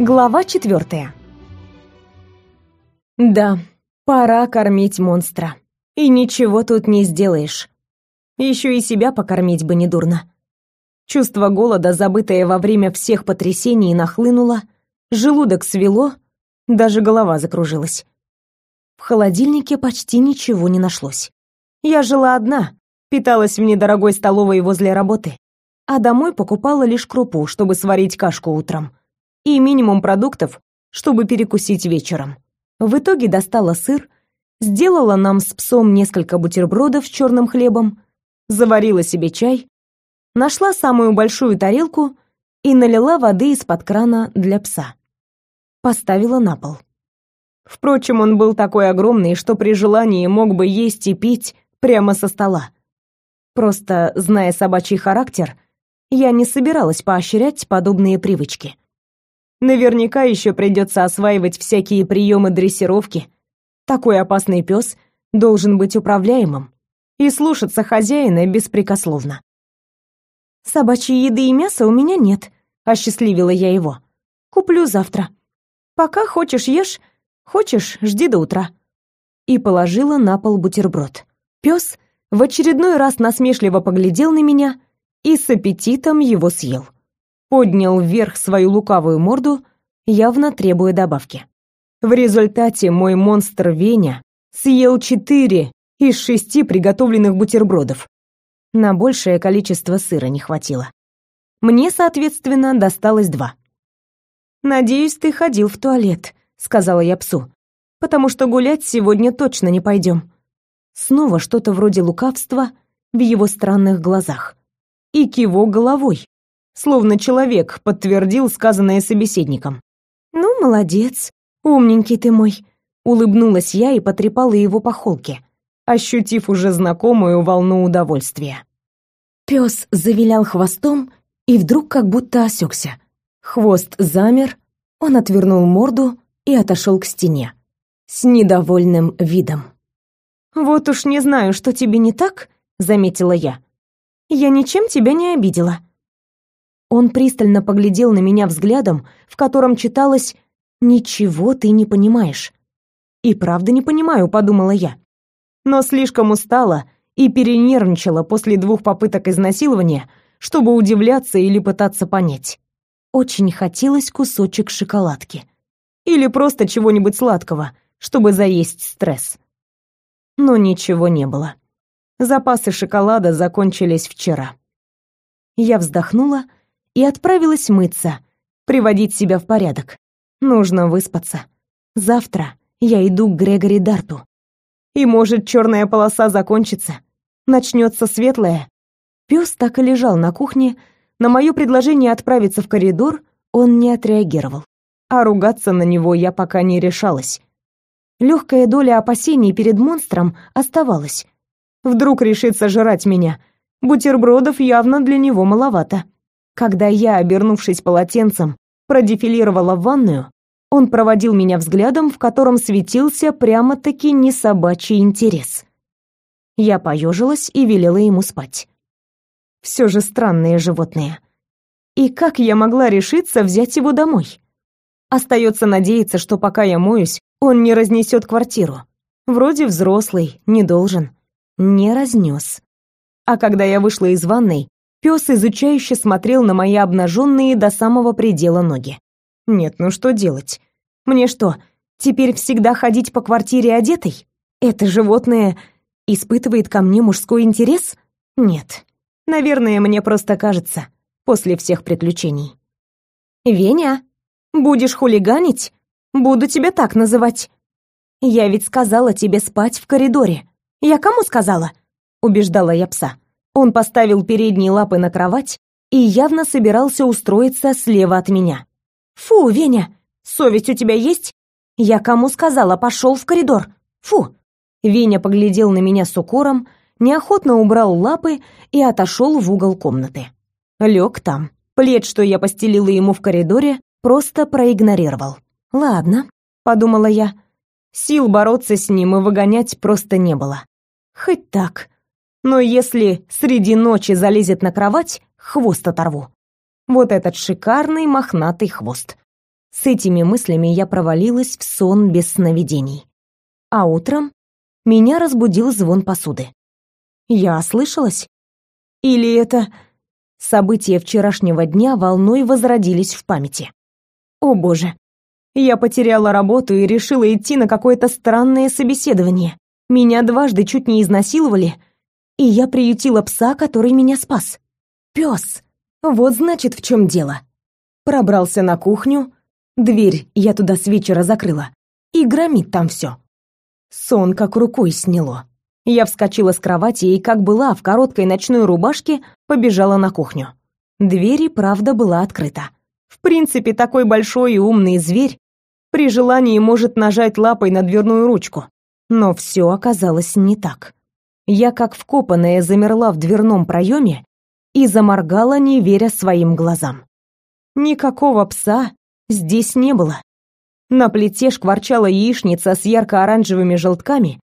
Глава четвертая. Да, пора кормить монстра. И ничего тут не сделаешь. Еще и себя покормить бы не дурно. Чувство голода, забытое во время всех потрясений, нахлынуло, желудок свело, даже голова закружилась. В холодильнике почти ничего не нашлось. Я жила одна, питалась в недорогой столовой возле работы, а домой покупала лишь крупу, чтобы сварить кашку утром и минимум продуктов, чтобы перекусить вечером. В итоге достала сыр, сделала нам с псом несколько бутербродов с черным хлебом, заварила себе чай, нашла самую большую тарелку и налила воды из-под крана для пса. Поставила на пол. Впрочем, он был такой огромный, что при желании мог бы есть и пить прямо со стола. Просто, зная собачий характер, я не собиралась поощрять подобные привычки. Наверняка еще придется осваивать всякие приемы дрессировки. Такой опасный пес должен быть управляемым и слушаться хозяина беспрекословно. «Собачьей еды и мяса у меня нет», — осчастливила я его. «Куплю завтра. Пока хочешь ешь, хочешь жди до утра». И положила на пол бутерброд. Пес в очередной раз насмешливо поглядел на меня и с аппетитом его съел поднял вверх свою лукавую морду, явно требуя добавки. В результате мой монстр Веня съел четыре из шести приготовленных бутербродов. На большее количество сыра не хватило. Мне, соответственно, досталось два. «Надеюсь, ты ходил в туалет», — сказала я псу, «потому что гулять сегодня точно не пойдем». Снова что-то вроде лукавства в его странных глазах. И кивок головой, словно человек подтвердил сказанное собеседником. «Ну, молодец, умненький ты мой», — улыбнулась я и потрепала его по холке, ощутив уже знакомую волну удовольствия. Пес завилял хвостом и вдруг как будто осекся. Хвост замер, он отвернул морду и отошел к стене с недовольным видом. «Вот уж не знаю, что тебе не так», — заметила я. «Я ничем тебя не обидела. Он пристально поглядел на меня взглядом, в котором читалось «Ничего ты не понимаешь». «И правда не понимаю», — подумала я. Но слишком устала и перенервничала после двух попыток изнасилования, чтобы удивляться или пытаться понять. Очень хотелось кусочек шоколадки. Или просто чего-нибудь сладкого, чтобы заесть стресс. Но ничего не было. Запасы шоколада закончились вчера. Я вздохнула и отправилась мыться, приводить себя в порядок. Нужно выспаться. Завтра я иду к Грегори Дарту. И может, черная полоса закончится, начнется светлая. Пес так и лежал на кухне. На мое предложение отправиться в коридор он не отреагировал. А ругаться на него я пока не решалась. Легкая доля опасений перед монстром оставалась. Вдруг решится жрать меня. Бутербродов явно для него маловато. Когда я, обернувшись полотенцем, продефилировала в ванную, он проводил меня взглядом, в котором светился прямо-таки не собачий интерес. Я поежилась и велела ему спать. Все же странные животные. И как я могла решиться взять его домой? Остается надеяться, что пока я моюсь, он не разнесет квартиру. Вроде взрослый, не должен. Не разнес. А когда я вышла из ванной, Пес изучающе смотрел на мои обнаженные до самого предела ноги. Нет, ну что делать? Мне что, теперь всегда ходить по квартире одетой? Это животное испытывает ко мне мужской интерес? Нет. Наверное, мне просто кажется, после всех приключений. «Веня, будешь хулиганить? Буду тебя так называть. Я ведь сказала тебе спать в коридоре. Я кому сказала?» Убеждала я пса. Он поставил передние лапы на кровать и явно собирался устроиться слева от меня. «Фу, Веня, совесть у тебя есть? Я кому сказала, пошел в коридор. Фу!» Веня поглядел на меня с укором, неохотно убрал лапы и отошел в угол комнаты. Лег там. Плед, что я постелила ему в коридоре, просто проигнорировал. «Ладно», — подумала я. Сил бороться с ним и выгонять просто не было. Хоть так. Но если среди ночи залезет на кровать, хвост оторву. Вот этот шикарный мохнатый хвост. С этими мыслями я провалилась в сон без сновидений. А утром меня разбудил звон посуды. Я ослышалась? Или это... События вчерашнего дня волной возродились в памяти. О боже, я потеряла работу и решила идти на какое-то странное собеседование. Меня дважды чуть не изнасиловали, и я приютила пса, который меня спас. Пес. Вот значит, в чем дело. Пробрался на кухню, дверь я туда с вечера закрыла, и громит там все. Сон как рукой сняло. Я вскочила с кровати и, как была, в короткой ночной рубашке, побежала на кухню. Дверь и правда была открыта. В принципе, такой большой и умный зверь при желании может нажать лапой на дверную ручку. Но все оказалось не так. Я, как вкопанная, замерла в дверном проеме и заморгала, не веря своим глазам. Никакого пса здесь не было. На плите шкварчала яичница с ярко-оранжевыми желтками,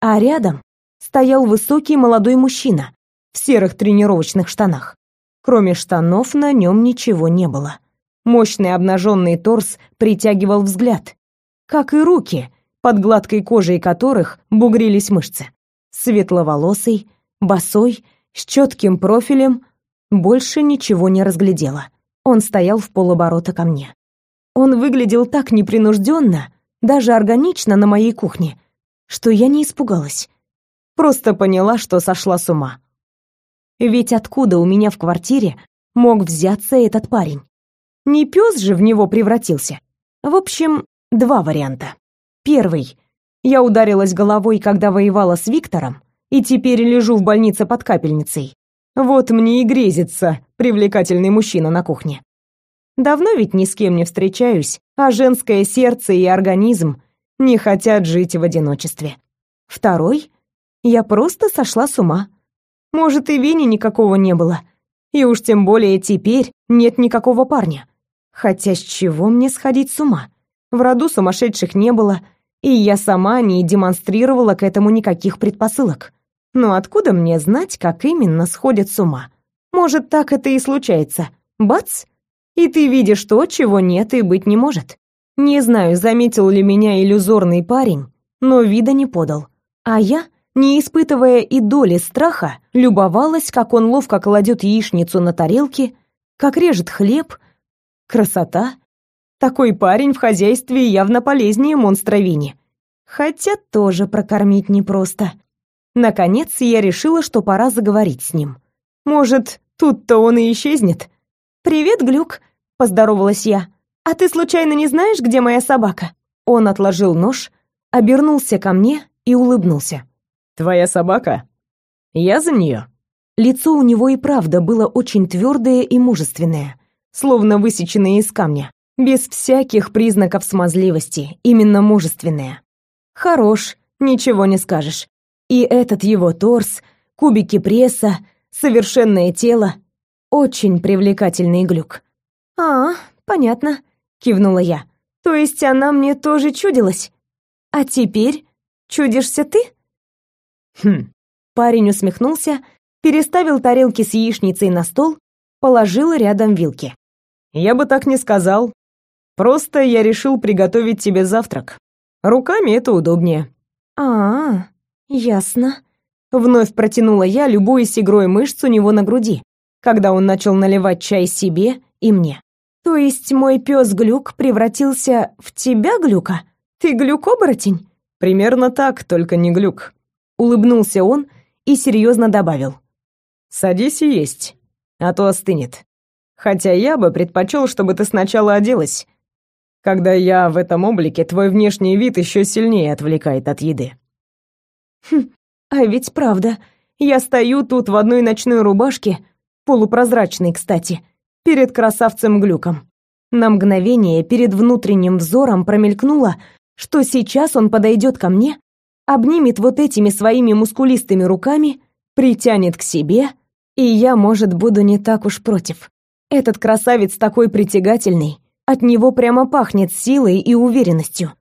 а рядом стоял высокий молодой мужчина в серых тренировочных штанах. Кроме штанов на нем ничего не было. Мощный обнаженный торс притягивал взгляд, как и руки, под гладкой кожей которых бугрились мышцы. Светловолосый, босой, с четким профилем, больше ничего не разглядела. Он стоял в полоборота ко мне. Он выглядел так непринужденно, даже органично на моей кухне, что я не испугалась. Просто поняла, что сошла с ума. Ведь откуда у меня в квартире мог взяться этот парень? Не пес же в него превратился. В общем, два варианта. Первый. Я ударилась головой, когда воевала с Виктором, и теперь лежу в больнице под капельницей. Вот мне и грезится привлекательный мужчина на кухне. Давно ведь ни с кем не встречаюсь, а женское сердце и организм не хотят жить в одиночестве. Второй. Я просто сошла с ума. Может, и Вени никакого не было. И уж тем более теперь нет никакого парня. Хотя с чего мне сходить с ума? В роду сумасшедших не было, и я сама не демонстрировала к этому никаких предпосылок. Но откуда мне знать, как именно сходят с ума? Может, так это и случается. Бац! И ты видишь то, чего нет и быть не может. Не знаю, заметил ли меня иллюзорный парень, но вида не подал. А я, не испытывая и доли страха, любовалась, как он ловко кладет яичницу на тарелке, как режет хлеб, Красота? Такой парень в хозяйстве явно полезнее монстра Вини. Хотя тоже прокормить непросто. Наконец я решила, что пора заговорить с ним. Может, тут-то он и исчезнет. «Привет, Глюк», — поздоровалась я. «А ты случайно не знаешь, где моя собака?» Он отложил нож, обернулся ко мне и улыбнулся. «Твоя собака? Я за нее?» Лицо у него и правда было очень твердое и мужественное словно высеченные из камня, без всяких признаков смазливости, именно мужественные. Хорош, ничего не скажешь. И этот его торс, кубики пресса, совершенное тело — очень привлекательный глюк. «А, понятно», — кивнула я. «То есть она мне тоже чудилась? А теперь чудишься ты?» «Хм». Парень усмехнулся, переставил тарелки с яичницей на стол, положил рядом вилки. Я бы так не сказал. Просто я решил приготовить тебе завтрак. Руками это удобнее. А, -а, -а ясно. Вновь протянула я, любуясь игрой мышц у него на груди, когда он начал наливать чай себе и мне. То есть мой пес Глюк превратился в тебя, Глюка? Ты Глюк-оборотень? Примерно так, только не Глюк. Улыбнулся он и серьезно добавил. Садись и есть, а то остынет. Хотя я бы предпочел, чтобы ты сначала оделась. Когда я в этом облике, твой внешний вид еще сильнее отвлекает от еды. Хм, а ведь правда. Я стою тут в одной ночной рубашке, полупрозрачной, кстати, перед красавцем Глюком. На мгновение перед внутренним взором промелькнуло, что сейчас он подойдет ко мне, обнимет вот этими своими мускулистыми руками, притянет к себе, и я, может, буду не так уж против. Этот красавец такой притягательный, от него прямо пахнет силой и уверенностью.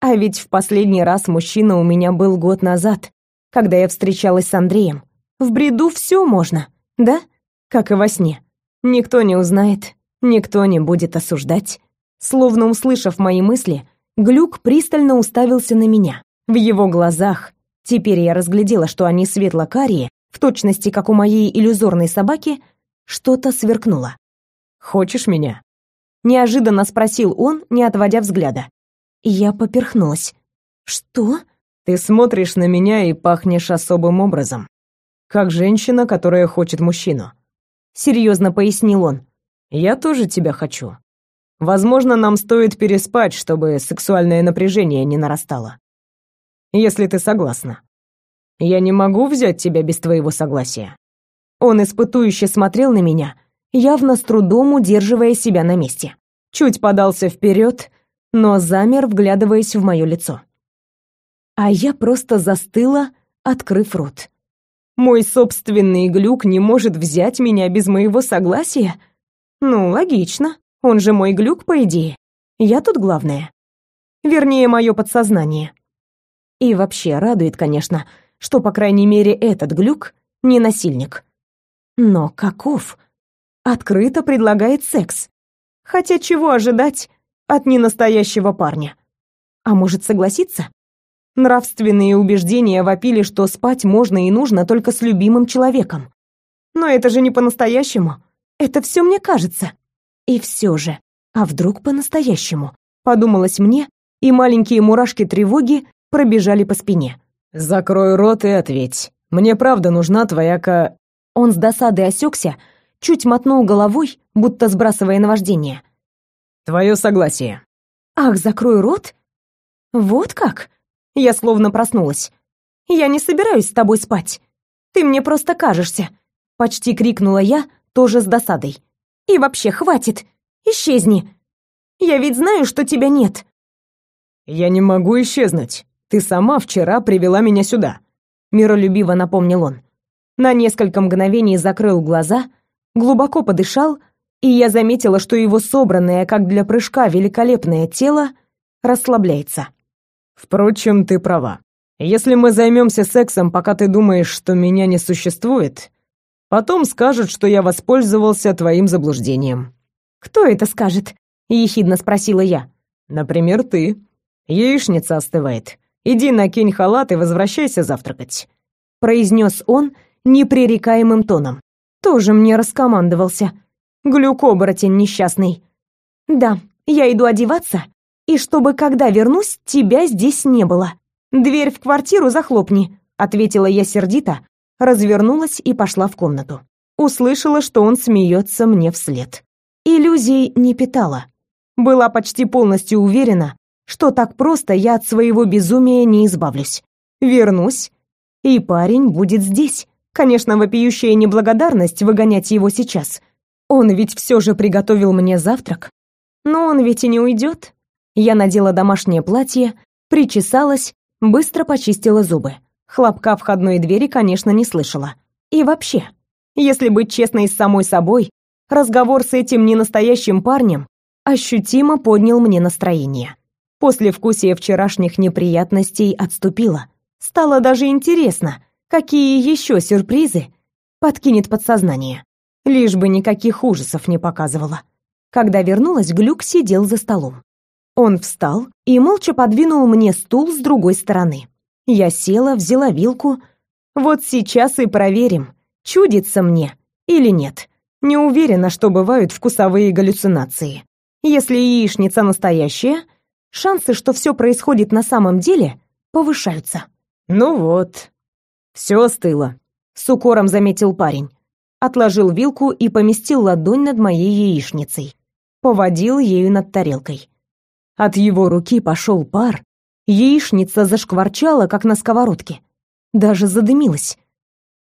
А ведь в последний раз мужчина у меня был год назад, когда я встречалась с Андреем. В бреду все можно, да? Как и во сне. Никто не узнает, никто не будет осуждать. Словно услышав мои мысли, Глюк пристально уставился на меня. В его глазах, теперь я разглядела, что они светло-карие, в точности как у моей иллюзорной собаки, что-то сверкнуло. «Хочешь меня?» Неожиданно спросил он, не отводя взгляда. Я поперхнулась. «Что?» «Ты смотришь на меня и пахнешь особым образом. Как женщина, которая хочет мужчину». Серьезно пояснил он. «Я тоже тебя хочу. Возможно, нам стоит переспать, чтобы сексуальное напряжение не нарастало. Если ты согласна. Я не могу взять тебя без твоего согласия». Он испытующе смотрел на меня, явно с трудом удерживая себя на месте. Чуть подался вперед, но замер, вглядываясь в мое лицо. А я просто застыла, открыв рот. Мой собственный глюк не может взять меня без моего согласия? Ну, логично. Он же мой глюк, по идее. Я тут главная. Вернее, мое подсознание. И вообще радует, конечно, что, по крайней мере, этот глюк не насильник. Но каков? Открыто предлагает секс. Хотя чего ожидать от ненастоящего парня? А может, согласиться? Нравственные убеждения вопили, что спать можно и нужно только с любимым человеком. Но это же не по-настоящему. Это все мне кажется. И все же, а вдруг по-настоящему? Подумалось мне, и маленькие мурашки тревоги пробежали по спине. «Закрой рот и ответь. Мне правда нужна твоя ка...» Он с досадой осекся, чуть мотнул головой, будто сбрасывая наваждение. «Твое согласие». «Ах, закрой рот? Вот как?» Я словно проснулась. «Я не собираюсь с тобой спать. Ты мне просто кажешься», — почти крикнула я, тоже с досадой. И вообще, хватит. Исчезни. Я ведь знаю, что тебя нет. Я не могу исчезнуть. Ты сама вчера привела меня сюда, миролюбиво напомнил он. На несколько мгновений закрыл глаза, глубоко подышал, и я заметила, что его собранное, как для прыжка, великолепное тело расслабляется. Впрочем, ты права. Если мы займемся сексом, пока ты думаешь, что меня не существует, Потом скажут, что я воспользовался твоим заблуждением». «Кто это скажет?» — ехидно спросила я. «Например, ты. Яичница остывает. Иди накинь халат и возвращайся завтракать», — произнес он непререкаемым тоном. Тоже мне раскомандовался. Глюкоборотень несчастный. «Да, я иду одеваться, и чтобы, когда вернусь, тебя здесь не было. Дверь в квартиру захлопни», — ответила я сердито, развернулась и пошла в комнату. Услышала, что он смеется мне вслед. Иллюзий не питала. Была почти полностью уверена, что так просто я от своего безумия не избавлюсь. Вернусь, и парень будет здесь. Конечно, вопиющая неблагодарность выгонять его сейчас. Он ведь все же приготовил мне завтрак. Но он ведь и не уйдет. Я надела домашнее платье, причесалась, быстро почистила зубы. Хлопка входной двери, конечно, не слышала. И вообще, если быть честной с самой собой, разговор с этим ненастоящим парнем ощутимо поднял мне настроение. После вкусия вчерашних неприятностей отступило. Стало даже интересно, какие еще сюрпризы подкинет подсознание. Лишь бы никаких ужасов не показывало. Когда вернулась, Глюк сидел за столом. Он встал и молча подвинул мне стул с другой стороны. Я села, взяла вилку. Вот сейчас и проверим, чудится мне или нет. Не уверена, что бывают вкусовые галлюцинации. Если яичница настоящая, шансы, что все происходит на самом деле, повышаются. Ну вот, все остыло, с укором заметил парень. Отложил вилку и поместил ладонь над моей яичницей. Поводил ею над тарелкой. От его руки пошел пар, Яичница зашкварчала, как на сковородке. Даже задымилась.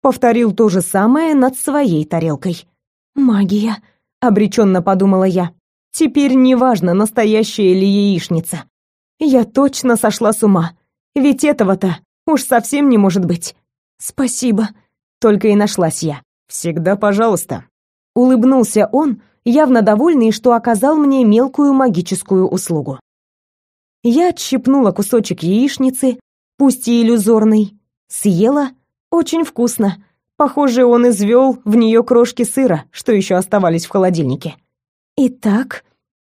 Повторил то же самое над своей тарелкой. «Магия», — обреченно подумала я. «Теперь неважно, настоящая ли яичница. Я точно сошла с ума. Ведь этого-то уж совсем не может быть. Спасибо», — только и нашлась я. «Всегда пожалуйста». Улыбнулся он, явно довольный, что оказал мне мелкую магическую услугу. Я отщипнула кусочек яичницы, пусть и иллюзорный, съела, очень вкусно. Похоже, он извел в нее крошки сыра, что еще оставались в холодильнике. Итак,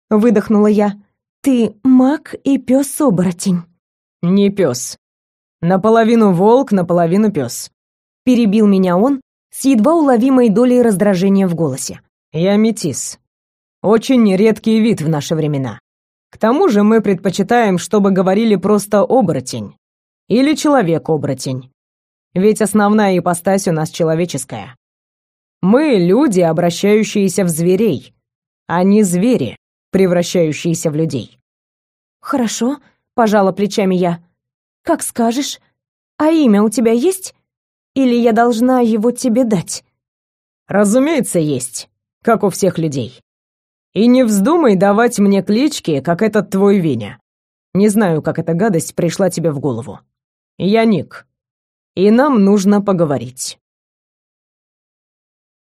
выдохнула я. Ты маг и пес-оборотень. Не пес. Наполовину волк, наполовину пес. Перебил меня он с едва уловимой долей раздражения в голосе. Я метис. Очень редкий вид в наши времена. К тому же мы предпочитаем, чтобы говорили просто оборотень или человек-оборотень. Ведь основная ипостась у нас человеческая. Мы люди, обращающиеся в зверей, а не звери, превращающиеся в людей. Хорошо, пожала плечами я. Как скажешь. А имя у тебя есть? Или я должна его тебе дать? Разумеется, есть, как у всех людей. И не вздумай давать мне клички, как этот твой Веня. Не знаю, как эта гадость пришла тебе в голову. Я Ник. И нам нужно поговорить.